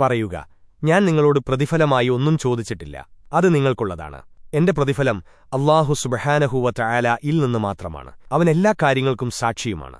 പറയുക ഞാൻ നിങ്ങളോട് പ്രതിഫലമായി ഒന്നും ചോദിച്ചിട്ടില്ല. അത് നിങ്ങൾക്കുള്ളതാണ്. എന്റെ പ്രതിഫലം അള്ളാഹു സുബഹാനഹുവ ചായാല ഇൽ നിന്ന് മാത്രമാണ്. അവൻ എല്ലാ കാര്യങ്ങൾക്കും സാക്ഷിയുമാണ്.